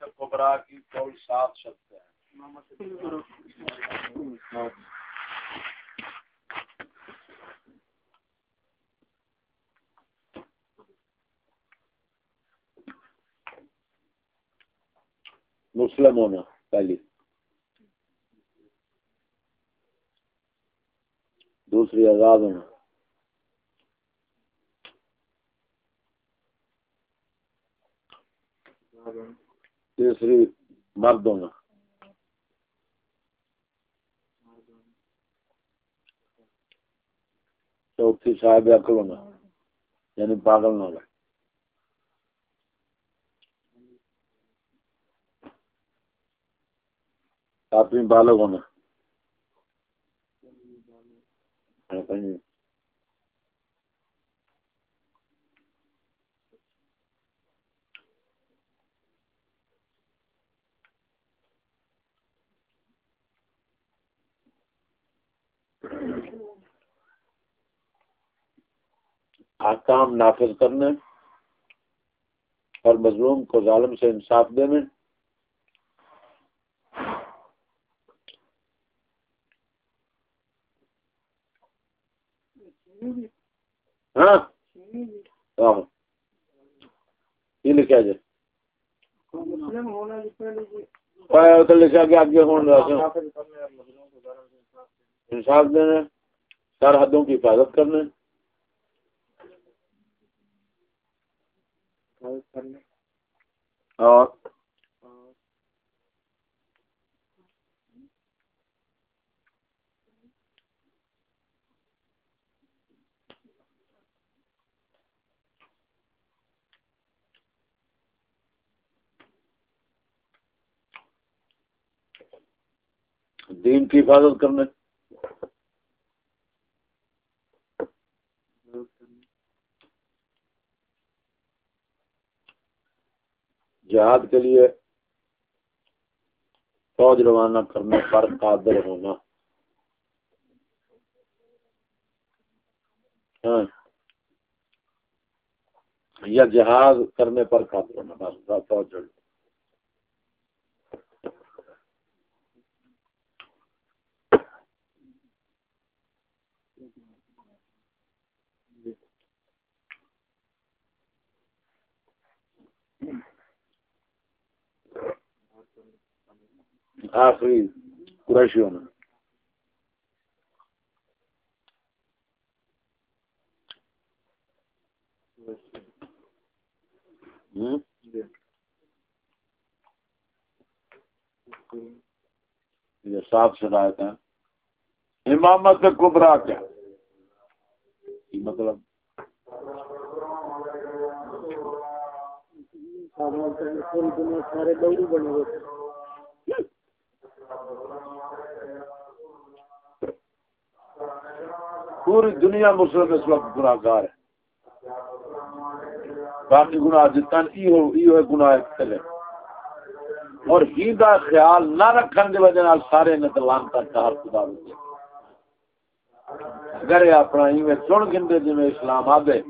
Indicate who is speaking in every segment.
Speaker 1: امامت کبرا کی قول سات شبد ہے مسلم ہونا پہلی۔ دوسری آزاد ہونا۔ تیسری مرد ہونا چوتھی صاحب عقل ہونا یعنی پاگل نہ ہونا ساتویں بالغ ہونا آکام نافذ کرنے اور مظلوم کو ظالم سے انصاف دینے۔ ہاں۔ یہ لکھا جائے جی۔ لکھا گیا آگے انصاف دینے، سرحدوں کی حفاظت کرنے۔ اور دین کی حفاظت کرنے جہاد کے لیے فوج روانہ کرنے پر قادر ہونا۔ ہاں۔ یا جہاز کرنے پر قادر ہونا، بس فوج آخری قریشی ہونا۔ یہ صاف شرائط ہیں۔ امامت کبرا کیا؟ مطلب۔ سارے بنے ہوئے پوری دنیا مسلم اس وقت گناہ گار ہے۔ باقی گناہ جتنا یہ گناہ چلے اور ہی دا خیال نہ رکھنے کی وجہ نال سارے نے دلان کا چار خدا اگر اپنا ہی ایویں چن گندے جی اسلام آدھے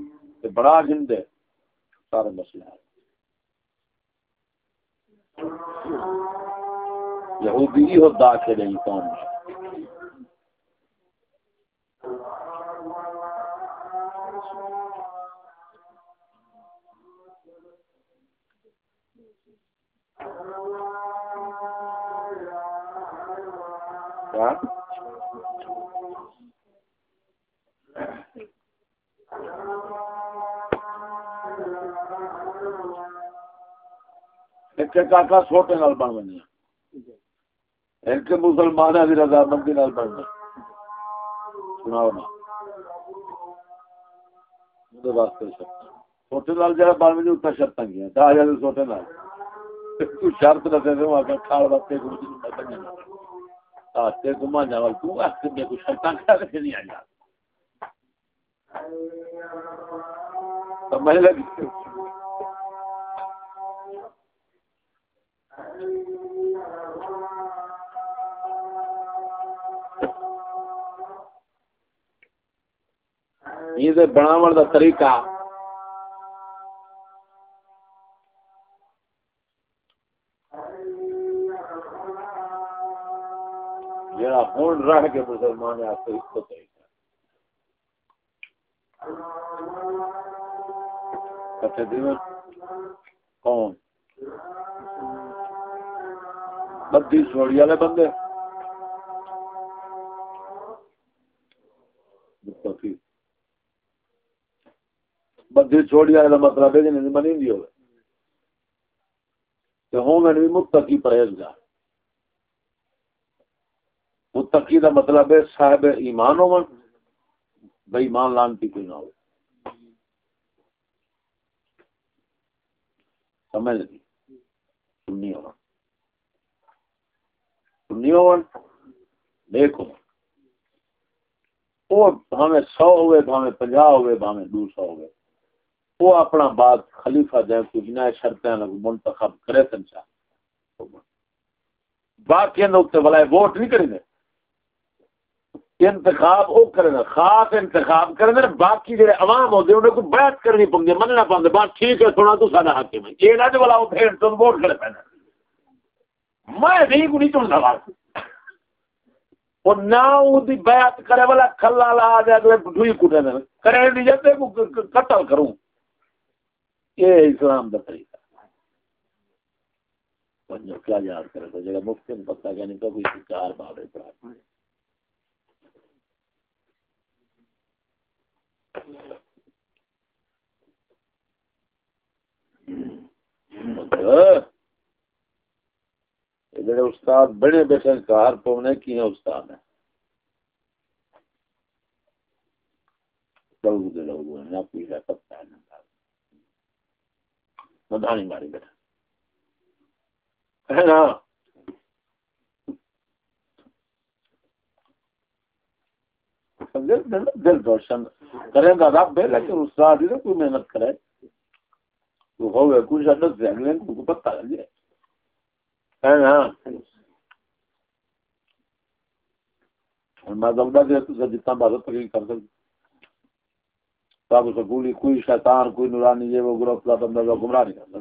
Speaker 1: تو بڑا گندے، سارے مسئلہ ہے۔ یہودی ہی ہوتا کے نہیں قوم کاکا چھوٹے نال بن مسلمان کی رضامندی نال بننا سناؤ نا۔ چھوٹے نال جہاں بن بنی اتنا شرط گیا چھوٹے نال۔ شرط دسے تو آ کھال واسطے ہاستے گما جا تو کچھ شرط کر کے نہیں آ سمجھ لگی یہ بناو کا طریقہ جڑا ہوں رہ کے مسلمان آپ کو اس کو طریقہ کون بدی چھوڑی والے بندے۔ بدی چھوڑی والے مطلب ہے جن بنی ہوگی ہوں میں بھی متقی پرہیزگار۔ متقی دا مطلب ہے صاحب ایمان ہو بھائی ایمان لانتی کوئی نہ ہو سمجھ لگی؟ سنی سنی ہو دیکھو وہ سو ہوئے ہمیں پنجا ہوئے دو سو ہوئے۔ وہ اپنا بات خلیفہ جائے کچھ نہ شرطیں منتخب کرے سنچا باقی ووٹ نہیں کریں گے۔ انتخاب وہ کرنا، خاص انتخاب کرنا، باقی جڑے عوام ہوتے انہیں کو بیعت کرنی پوندی، مننا پوندے بات ٹھیک ہے سنا تو سارا حاکم ہے۔ یہ نہ جو بلا وہ پھر تو ووٹ کرے پینا میں نہیں کو نہیں چنتا بات اور نہ دی بیعت کرے والا کھلا لا جائے تو ڈھوئی کٹے دے کرے نہیں جاتے کو قتل کروں۔ یہ اسلام کا طریقہ۔ کیا یاد کرے تو جگہ مفتی نے پتہ کہ نہیں کبھی چار بابے پڑھا۔ ہاں۔ جڑے استاد بڑے بیٹھے کار پونے کی ہیں استاد ہیں؟ دے ہیں ہے ہے مدانی ماری ہے نا؟ دل روشن کریں گا، رب ہے لیکن استاد ہی کوئی محنت کرے۔ تو کچھ عدد میں دلدا دے تو جتنا بات تقریر کر سکتا سب سکولی کوئی شیطان کوئی نورانی یہ وہ گروپ کا بندہ جو گمراہ نہیں کر سکتا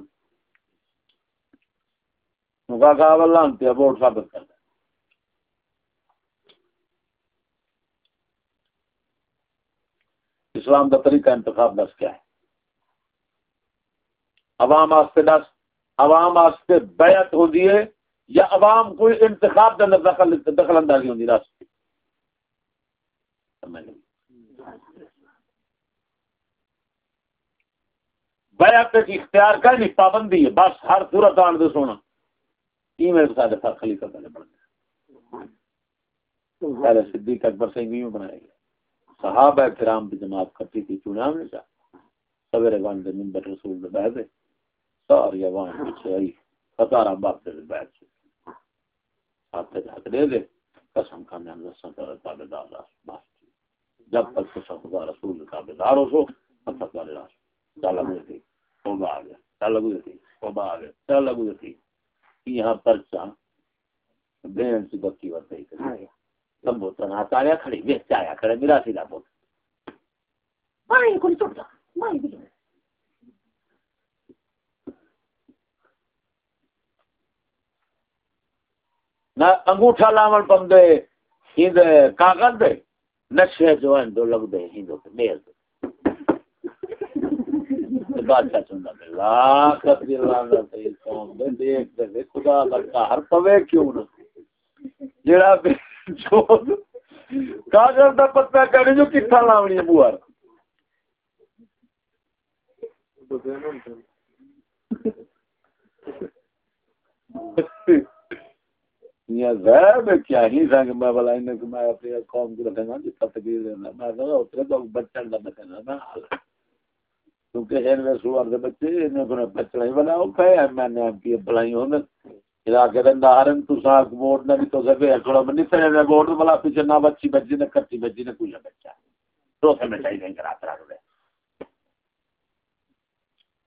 Speaker 1: کہا کہا اللہ انتی ہے ثابت کر اسلام کا طریقہ انتخاب دس کیا ہے عوام واسطے دس عوام واسطے بیعت ہو دیے یا عوام کوئی انتخاب کے اندر دخل دخل اندازی ہوتی راستے جی۔ بیعت کی اختیار کا نہیں پابندی ہے، بس ہر صورت آن دے سونا۔ ای میرے ساتھ تھا خلیفہ پہلے بن گیا پہلے صدیق اکبر سے بھی بنایا گیا صحابہ کرام کی جماعت کرتی تھی چنے ہم نے چاہ سویرے وان دے منبر رسول دے بیٹھے ساری عوام پیچھے آئی۔ ہزارہ باپ دے بیٹھ سے ہاتھ ہاتھ دے دے۔ قسم کھانے دساں تو تابے دار بس۔ جب تک تو خدا رسول تابے دار ہو سو۔ تب تک والے راس لگو تھی توبہ آ گیا۔ لگو تھی توبہ آ گیا۔ لگو تھی یہاں پرچا بین سی بکی ورتے ہی سب بوتل ہاتھ آیا کھڑی۔ بیچ آیا کھڑے میرا سیدھا بوت۔ مائیں کوئی چھوٹا مائیں بھی نہ انگوٹھا لاون بندے ہند کاغذ دے نقشے جو ہیں دو لگ دے ہندو کے میل دے۔ بادشاہ چندا دے لاکھ دی لانا تے قوم دے دیکھ دے خدا دا ہر پوے کیوں نہ؟ جڑا جو کاغذ دا پتہ کرے جو کتھا لاونی ہے بوار؟ کیا ہی سنگ میں بلا میں اپنی قوم کو رکھنا دینا میں کہا اترے تو بچن دا کہنا میں کیونکہ سوار دے بچے کو ہی میں نے کی بلائی ہوں تو ووٹ نہ بھی تو تے ووٹ بلا پیچھے نہ بچی بچی نہ بچی نہ کوئی بچہ تو سے میں چاہیے کرا کرا دے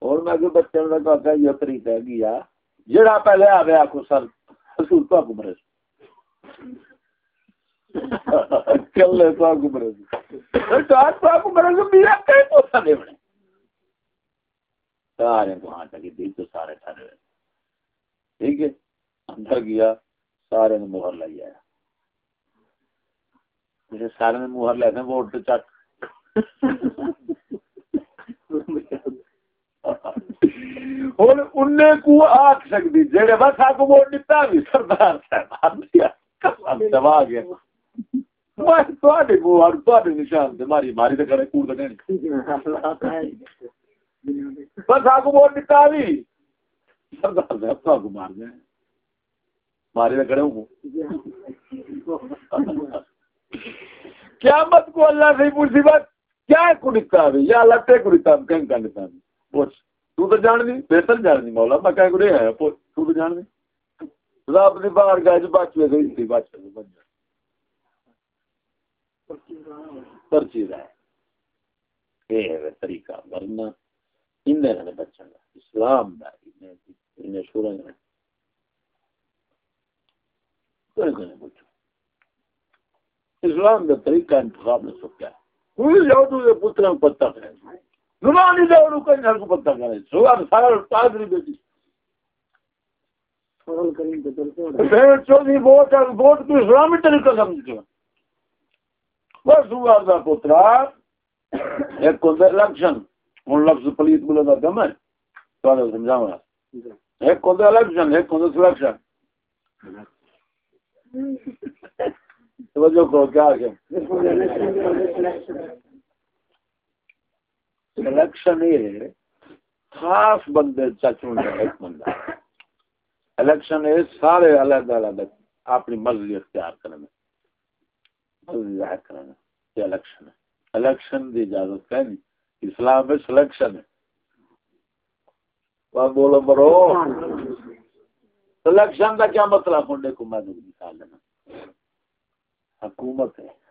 Speaker 1: اور میں بچے نے یہ طریقہ ہے گیا، جڑا پہلے آ گیا کو سر حضور تو کو مرے کلے تو کو مرے تو آج تو کو میرا کہیں پوچھا دے بنے سارے کو ہاں تک دی تو سارے ٹھہرے ٹھیک ہے دفتر گیا سارے نے مہر لائی آیا جیسے سارے نے مہر لے ووٹ تو چک ہوں کو آخ سکتی جہے بس آ کو ووٹ دیتا بھی سردار صاحب دبا گیا نشان ماری ماری تو کرے کوڑ بس آ کو ووٹ دیتا بھی سردار صاحب کو مار دیں مارے تو کھڑے ہوں۔ کیا مت کو اللہ سے پوچھی بات کیا کو نکتا ہے یا لٹے کو ہے کہیں کا نکتا ہے پوچھ۔ تو تو جان دی بہتر جان دی مولا میں نہیں ہے تو تو جان دی رب دی جو بچ میں گئی تھی بچ میں رہا ہے یہ ہے طریقہ ورنہ ہے بچن اسلام دا انہیں شورا ہے اسلام کا طریقہ انتخاب نے سکیا کوئی جاؤ تو پتر پتہ کرے تو کوئی نر کو پتہ کرے۔ سوال سارا پادری بیٹی۔ چودھری ووٹ ووٹ تو اسلامی طریقہ سمجھتے بس سوال کا پوترا ایک ہوتا الیکشن۔ ہوں لفظ پلیت بولے کا دم ہے۔ سمجھاؤں گا۔ ایک ہوتا الیکشن ایک ہوتا سلیکشن۔ توجہ کرو کیا سلیکشن یہ ہے خاص بندے چچوں ایک بندہ الیکشن یہ سارے الگ الگ اپنی مرضی اختیار کرنے مرضی ظاہر کرنے یہ الیکشن ہے۔ الیکشن دی اجازت ہے نہیں۔ اسلام میں سلیکشن ہے۔ بولو برو۔ سلیکشن کا کیا مطلب ہونے کو میں نکال لینا۔ حکومت ہے۔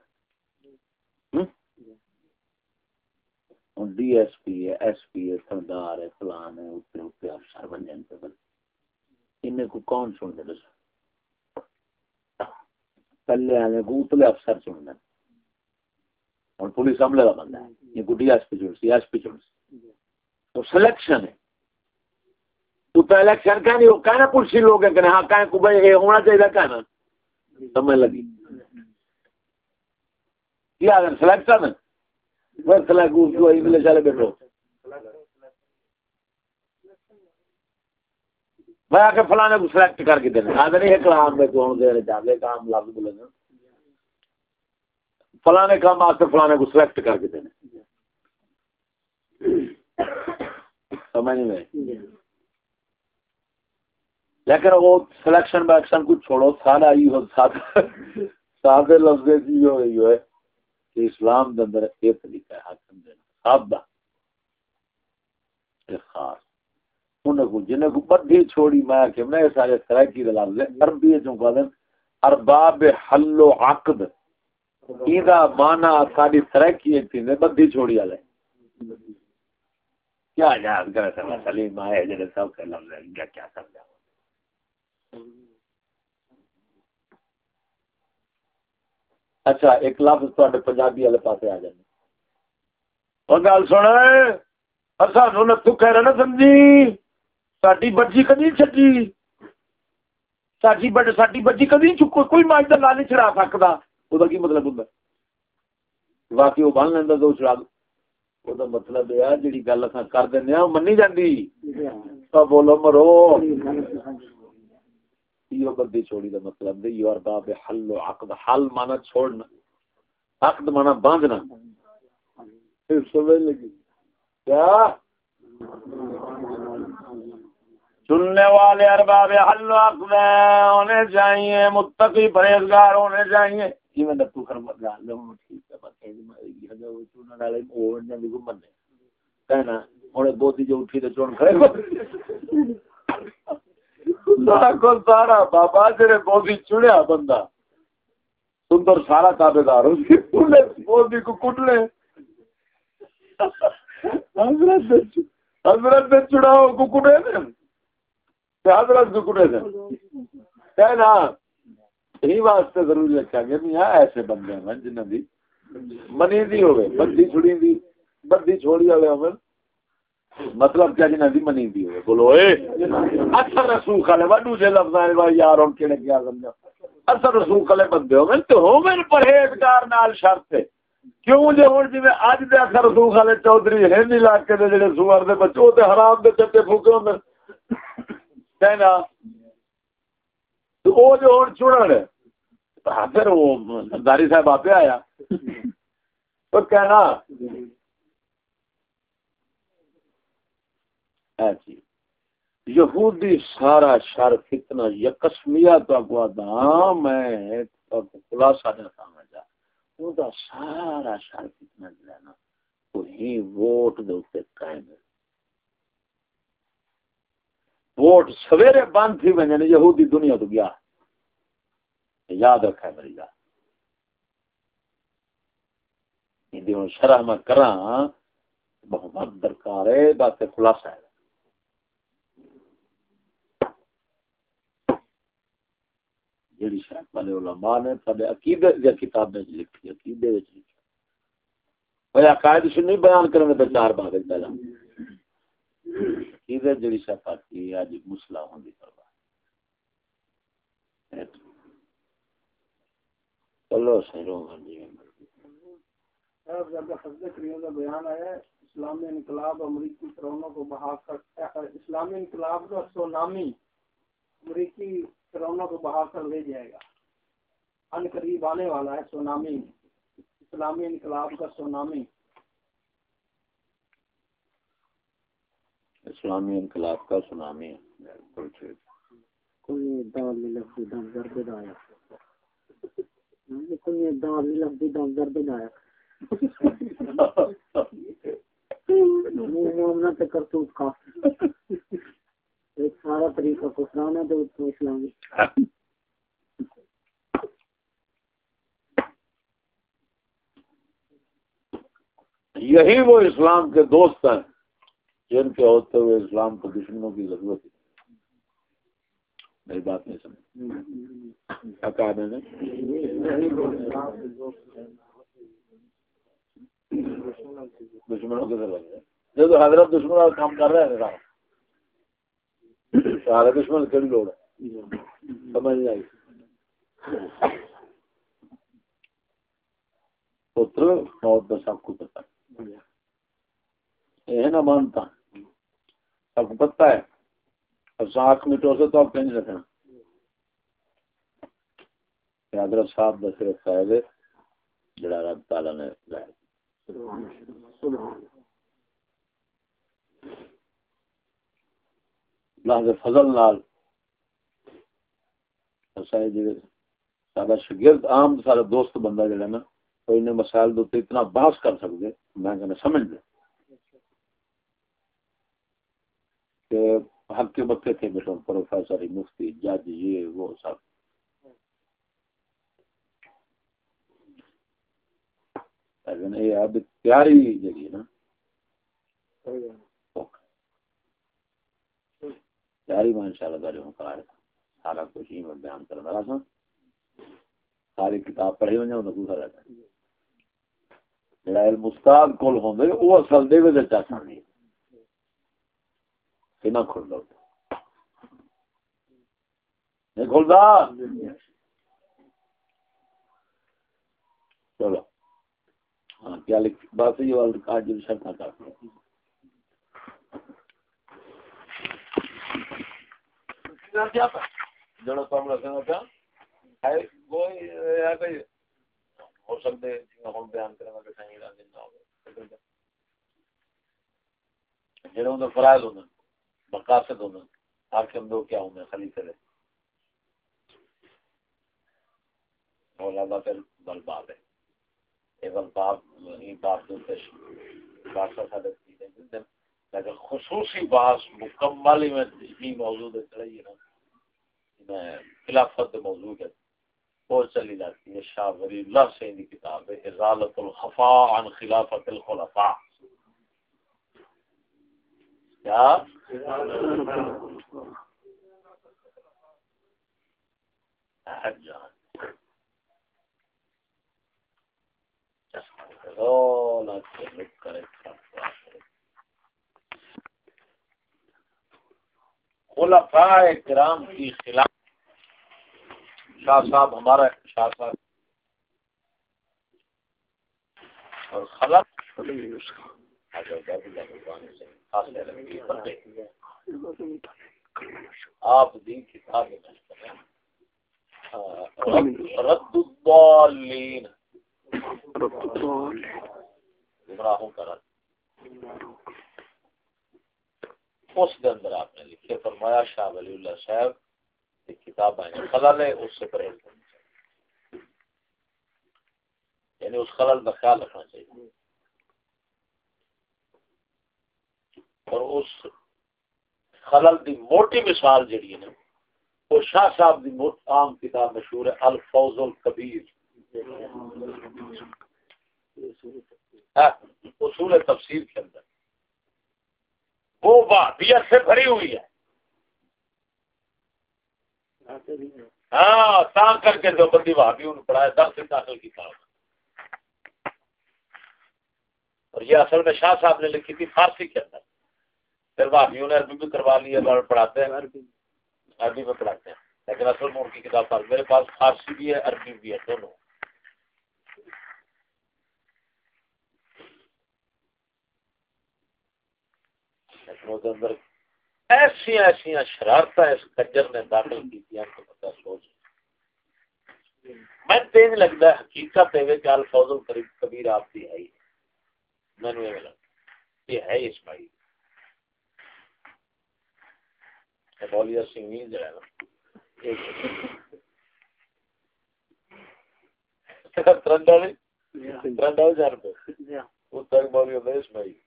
Speaker 1: ڈی ایس پی ہے، ایس پی ہے، سردار ہے، فلان ہے اتنے اتنے افسر بن جائیں پہ ان کو کون سن دے؟ دس پہلے آنے کو اتلے افسر چن دیں اور پولیس عملے کا بندہ ہے۔ یہ کو ڈی ایس پی چن سی ایس پی چن سی تو سلیکشن ہے۔ تو پہلے الیکشن کا نہیں ہو کہنا پولیس لوگ ہیں کہ ہاں کہیں کو بھائی یہ ہونا چاہیے کہنا سمجھ لگی۔ کیا اگر سلیکشن بس کو بیٹھو میں آ کے فلانے کو سلیکٹ کر کے دینا آدھے نہیں کلام میں کون دے چاہتے کام لفظ بولے نا فلانے کام آتے فلانے کو سلیکٹ کر کے دینا سمجھ لیکن وہ سلیکشن بیکشن کو چھوڑو سارا ہی ہو سادے لفظ کی ہو رہی ہے کہ اسلام دے اندر ایک طریقہ ہے حاکم دینا سادہ خاص۔ انہیں کو جنہیں کو بدھی چھوڑی، میں کہ میں سارے سرائکی دے لفظ عربی جو کہا دیں ارباب حل و عقد۔ ایدہ مانا ساری سرائکی ایک تھی نے بدھی چھوڑی آلے۔ کیا یاد کرے سر سلیم آئے جنہیں سب کے لفظ کیا کیا سمجھا۔ اچھا ایک لفظ تے پنجابی والے پاس آ جائے اور گل سن سانو نتو کہہ رہے نا سمجھی ساری بچی کدی چکی ساری ساری بچی کدی چکو کوئی ماج کا لا نہیں چڑا سکتا وہ کی مطلب ہوں باقی وہ بن لینا تو چڑا وہ مطلب یہ ہے جی گل اصل کر دینا منی جاتی بولو مرو یہ بدی چھوڑی دا مطلب دے یو ارباب حل و عقد. حل مانا چھوڑنا عقد مانا باندھنا۔ پھر سمجھ لگی۔ کیا؟ سننے والے ارباب حل و عقد ہونے چاہیے متقی پرہیزگار ہونے چاہیے۔ یہ میں دتو کر مت گال لوں ٹھیک ہے بس یہ میں یہ جو والے بھی گھومنے کہنا اور بوتی جو اٹھی تے چون کھڑے کو سارا بابا جڑے بوزی چڑیا بندہ۔ سندر سارا تابے دار بوزی کو کٹ لے حضرت حضرت چڑاؤ کو کٹے دے۔ حضرت کو کٹے دے۔ کہنا یہی واسطے ضروری رکھا گیا نہیں ہاں ایسے بندے ہیں جنہوں دی منی دی ہوئے، بندی چھڑی دی، بندی چھوڑی والے ہوئے مطلب کیا جنہیں بھی منی دی ہوئے؟ بولو، اے اثر رسول خالے، وڈو جے لفظ آئے، بھائی یار ان کے کیا سمجھا؟ اثر رسول خالے بندے ہو تو ہو گئے پرہیزگار نال شرط ہے۔ کیوں جے ہن جی میں اج دے اثر رسول خالے چودھری ہند علاقے دے جڑے سوار دے بچو تے حرام دے چٹے پھوکے ہوندے کہنا، تو او جو ہن چڑن پھر وہ داری صاحب آپ آیا۔ تو کہنا ہے جی۔ یہودی سارا شر فتنہ یکسمیا تو اگوا دا ہاں، میں خلاصہ دیتا ہوں جا۔ وہ دا سارا شر فتنہ جو ہے نا، وہی ووٹ دے اوپر قائم ہے۔ ووٹ سویرے بند تھی ونجنے یہودی دنیا تو گیا۔ یاد رکھا ہے میری یاد شرح میں کرا بہت درکار ہے، بات خلاصہ ہے۔ جڑی شاید والے علماء نے تھے عقیدے دی کتابیں لکھی، عقیدے وچ لکھی بھئی عقائد سے نہیں بیان کرنے تے چار باغ پہلا۔ عقیدے جڑی شاید پاتی اج مسئلہ ہوندی پروا چلو سیرو جی
Speaker 2: بیان آیا، اسلامی انقلاب امریکی فرونوں کو بہا کر اسلامی انقلاب کا سونامی امریکی فرونوں کو بہا کر لے جائے گا۔ ان قریب آنے والا ہے سونامی۔ اسلامی انقلاب کا سونامی۔
Speaker 1: اسلامی انقلاب کا سونامی۔
Speaker 2: کوئی دال لفظ دم درد دایا کوئی دال لفظ دم درد دایا کرتوت کافی۔ ایک سارا طریقہ کفران ہے تو اسلامی ہاں۔
Speaker 1: یہی وہ اسلام کے دوست ہیں جن کے ہوتے ہوئے اسلام کو دشمنوں کی ضرورت ہے۔ میری بات نہیں سمجھ۔ کیا کہا میں نے؟ دشمنوں کے ضرورت ہے۔ جب حضرت دشمنوں کا کام کر رہے ہیں۔ سارے دشمن کیڑی لوڑ ہے سمجھ نہیں آئی۔ پتر، موت کا سب کو پتا یہ نہ مانتا۔ سب کو پتا ہے۔ اب ساتھ مٹو سے تو آپ کہیں رکھنا حضرت صاحب کا صرف فائد ہے۔ جڑا رب تعالیٰ نے ظاہر اللہ کے فضل نال۔ سارا شگرد عام سارا دوست بندہ جڑا نا تو انہیں مسائل دو اتنا بحث کر سکتے میں کہنا سمجھ لے کہ حق کے بکے تھے بیٹھوں پروفیسر، مفتی، جج، یہ، وہ سب۔ لیکن یہ اب پیاری جگہ نا تیاری میں انشاءاللہ داری ہوں کرا رہا سارا کچھ ہی میں بیان کر رہا تھا۔ ساری کتاب پڑھی ہوئی ہوں دوسرا رہتا ہے جڑا علم استاد کول ہوندے او اصل دے وچ چاہتا نہیں کنا کھل دو۔ نہیں کھلدا چلو۔ ہاں کیا لکھ بات یہ والا کاج شرط کا جڑا تو ہم رکھنا تھا ہے کوئی ہے کہ ہو سکتے ہیں ہم بیان کرنا کہ صحیح نہ نہ ہو جڑوں دا فرائض ہونا مقاصد ہونا حاکم دو کیا ہونا خلیفہ دے مولانا پھر بل باب ہے یہ بل باب یہ باب دو تش باسا سادہ کی لیکن خصوصی باس مکمل ہی موضوع دے چڑھائی ہے نا خلافت موضوع ہے وہ چلی جاتی ہے شاہ ولی اللہ سے کی کتاب ہے ازالت الخفا عن خلافت الخلفاء. کیا؟ جان. Oh, خلفاء کرام کی خلاف شاہ صاحب ہمارا شاہ صاحب اور خلف آپ دی کتاب رد الضالین۔ گمراہوں کا رد۔ اس کے اندر آپ نے لکھے فرمایا شاہ ولی اللہ صاحب ایک کتاب آئیں خلل ہے اس سے پرہیز کرنا چاہیے۔ یعنی اس خلل کا خیال رکھنا چاہیے۔ اور اس خلل دی موٹی مثال جڑی ہے نا وہ شاہ صاحب دی عام کتاب مشہور ہے الفوز الکبیر۔ ہاں، اصول تفسیر کے اندر۔ وہ وحدیت سے بھری ہوئی ہے۔ ہاں تا کر کے جو بندی وہابی انہوں پڑھایا دس سے داخل کی کتاب۔ اور یہ اصل میں شاہ صاحب نے لکھی تھی فارسی کے اندر۔ پھر وہابیوں نے عربی بھی کروا لی ہے پڑھاتے ہیں۔ عربی۔ میں پڑھاتے ہیں۔ لیکن اصل میں ان کی کتاب میرے پاس فارسی بھی ہے عربی بھی ہے دونوں۔ اندر ایسی ایسی شرارت اس کجر نے داخل کی پتا سوچ میں تیز لگتا ہے حقیقت ہے کہ الفوز القریب کبیر آپ کی ہے میں نے یہ ہے اسماعیل۔ بولیا سنگھ جو ہے نا۔ ترنڈا ترنڈا ہزار روپے اس تک بولیا اسماعیل۔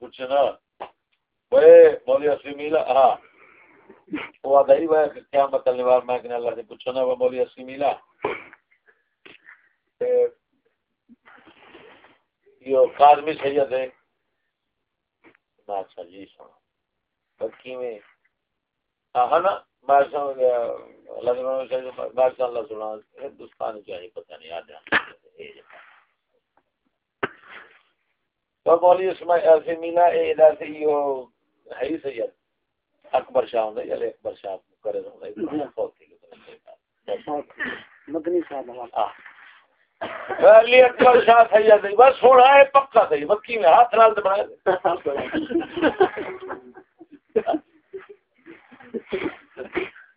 Speaker 1: پوچھے نا مولی اسی میلا ہاں وہ آدھا ہی کیا مطلب نوار میں اللہ سے پوچھو نا وہ مولی اسی میلا یہ کاظمی سید ہے اچھا جی سنا بکی میں ہاں نا گیا ہندوستان کیا ہی پتہ نہیں آج مولی ایسے مینا ایسے ہی ہے ہی سید اکبر شاہ ہوں یا اکبر شاہ کرے مدنی صاحب اکبر شاہ سید بس سونا ہے پکا صحیح مکی میں ہاتھ نال بنایا یہ دن مراد اصلی کہیں گے